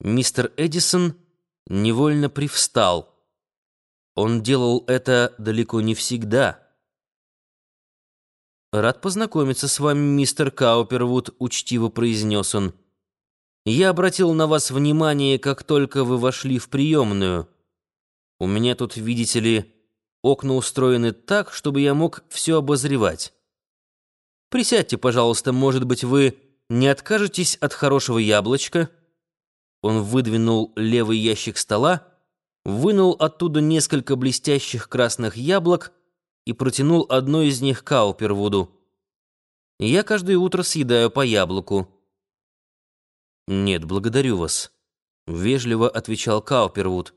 Мистер Эдисон невольно привстал. Он делал это далеко не всегда. «Рад познакомиться с вами, мистер Каупервуд», — учтиво произнес он. «Я обратил на вас внимание, как только вы вошли в приемную. У меня тут, видите ли, окна устроены так, чтобы я мог все обозревать. Присядьте, пожалуйста, может быть, вы не откажетесь от хорошего яблочка?» Он выдвинул левый ящик стола, вынул оттуда несколько блестящих красных яблок и протянул одно из них Каупервуду. «Я каждое утро съедаю по яблоку». «Нет, благодарю вас», — вежливо отвечал Каупервуд,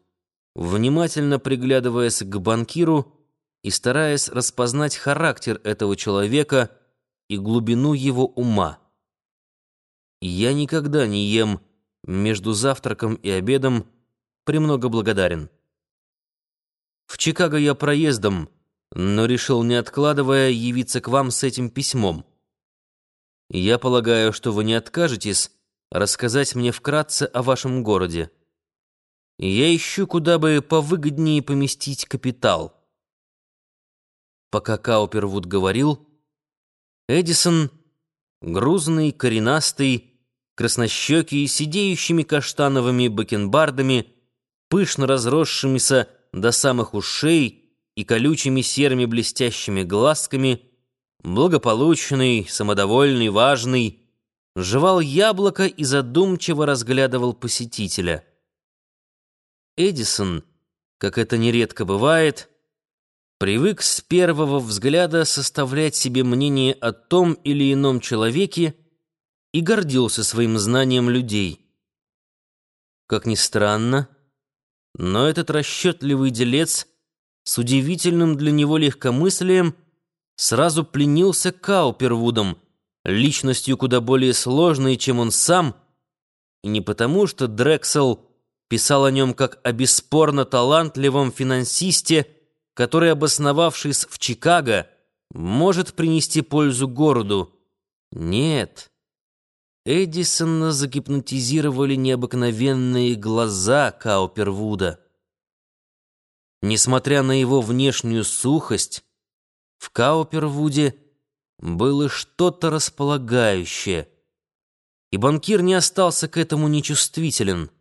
внимательно приглядываясь к банкиру и стараясь распознать характер этого человека и глубину его ума. «Я никогда не ем...» между завтраком и обедом премного благодарен. В Чикаго я проездом, но решил, не откладывая, явиться к вам с этим письмом. Я полагаю, что вы не откажетесь рассказать мне вкратце о вашем городе. Я ищу, куда бы повыгоднее поместить капитал. Пока Каупервуд говорил, Эдисон, грузный, коренастый, краснощекий, сидеющими каштановыми бакенбардами, пышно разросшимися до самых ушей и колючими серыми блестящими глазками, благополучный, самодовольный, важный, жевал яблоко и задумчиво разглядывал посетителя. Эдисон, как это нередко бывает, привык с первого взгляда составлять себе мнение о том или ином человеке, и гордился своим знанием людей. Как ни странно, но этот расчетливый делец с удивительным для него легкомыслием сразу пленился Каупервудом, личностью куда более сложной, чем он сам, и не потому, что Дрексел писал о нем как о бесспорно талантливом финансисте, который, обосновавшись в Чикаго, может принести пользу городу. Нет. Эдисона загипнотизировали необыкновенные глаза Каупервуда. Несмотря на его внешнюю сухость, в Каупервуде было что-то располагающее, и банкир не остался к этому нечувствителен.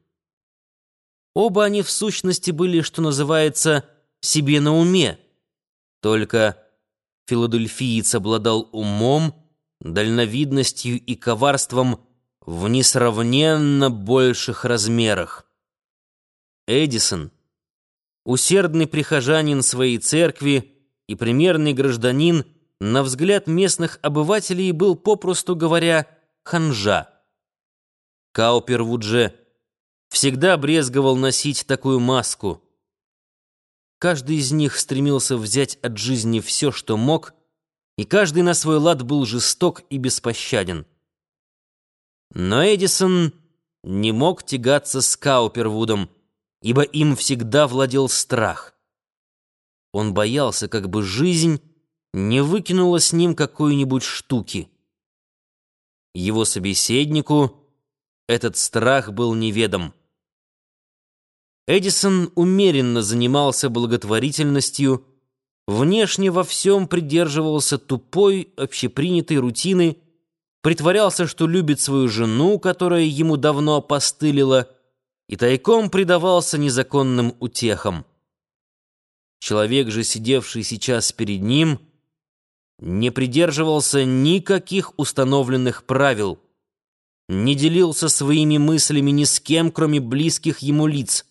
Оба они в сущности были, что называется, себе на уме, только филадельфиец обладал умом, дальновидностью и коварством в несравненно больших размерах. Эдисон, усердный прихожанин своей церкви и примерный гражданин, на взгляд местных обывателей был, попросту говоря, ханжа. Каупервуд же всегда брезговал носить такую маску. Каждый из них стремился взять от жизни все, что мог — и каждый на свой лад был жесток и беспощаден. Но Эдисон не мог тягаться с Каупервудом, ибо им всегда владел страх. Он боялся, как бы жизнь не выкинула с ним какой-нибудь штуки. Его собеседнику этот страх был неведом. Эдисон умеренно занимался благотворительностью, внешне во всем придерживался тупой, общепринятой рутины, притворялся, что любит свою жену, которая ему давно опостылила, и тайком предавался незаконным утехам. Человек же, сидевший сейчас перед ним, не придерживался никаких установленных правил, не делился своими мыслями ни с кем, кроме близких ему лиц,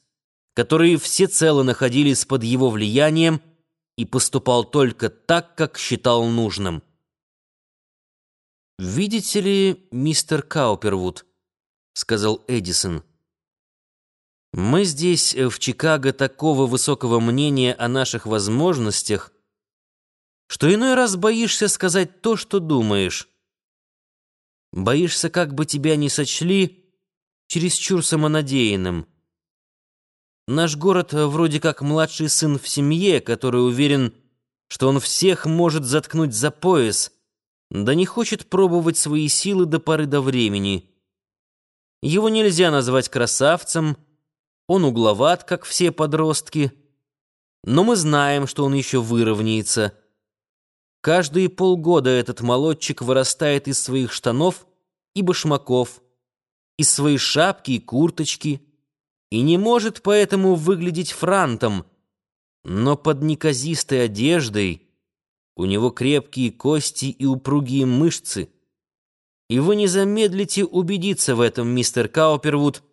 которые всецело находились под его влиянием и поступал только так, как считал нужным. «Видите ли, мистер Каупервуд», — сказал Эдисон, — «мы здесь, э, в Чикаго, такого высокого мнения о наших возможностях, что иной раз боишься сказать то, что думаешь. Боишься, как бы тебя не сочли чересчур самонадеянным». Наш город э, вроде как младший сын в семье, который уверен, что он всех может заткнуть за пояс, да не хочет пробовать свои силы до поры до времени. Его нельзя назвать красавцем, он угловат, как все подростки, но мы знаем, что он еще выровняется. Каждые полгода этот молодчик вырастает из своих штанов и башмаков, из своей шапки и курточки, и не может поэтому выглядеть франтом, но под неказистой одеждой у него крепкие кости и упругие мышцы. И вы не замедлите убедиться в этом, мистер Каупервуд,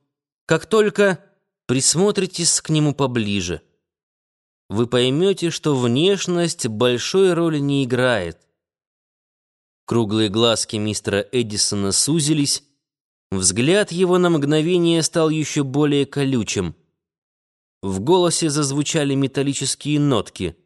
как только присмотритесь к нему поближе. Вы поймете, что внешность большой роли не играет. Круглые глазки мистера Эдисона сузились, взгляд его на мгновение стал еще более колючим. В голосе зазвучали металлические нотки —